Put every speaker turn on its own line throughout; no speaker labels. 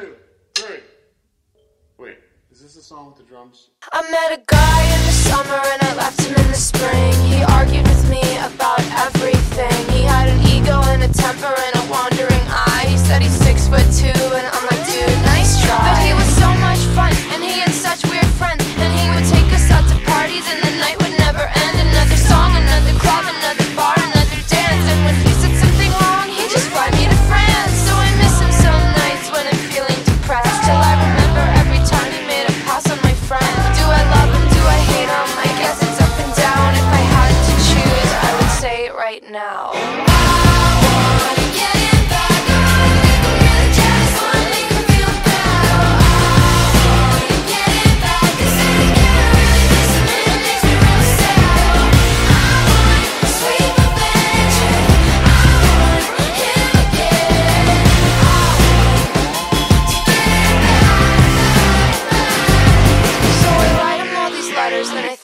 two, three. Wait, is this the song with the drums?
I met a guy in the summer right now.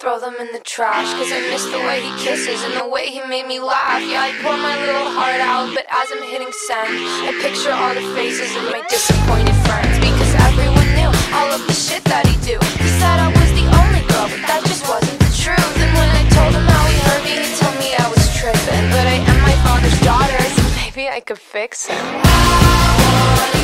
Throw them in the trash. Cause I miss the way he kisses and the way he made me laugh. Yeah, I pour my little heart out, but as I'm hitting send, I picture all the faces of my disappointed friends. Because everyone knew all of the shit that he do. He said I was the only girl, but that just wasn't the truth. And when I told him how he hurt me, he told me I was tripping. But I am my father's daughter, so maybe I could fix him.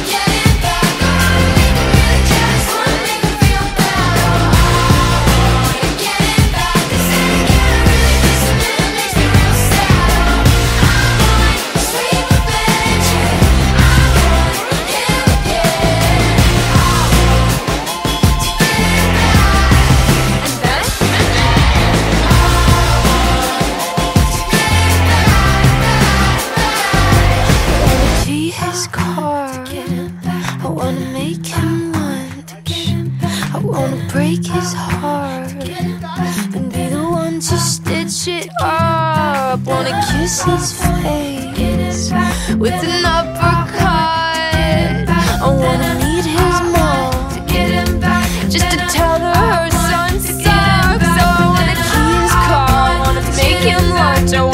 his car. I wanna make him lunch. I wanna break his heart and be the one to stitch it up. Wanna kiss his face with an uppercut. I wanna meet his mom just to tell her her son sucks. So I wanna key his car. I wanna make him lunch. I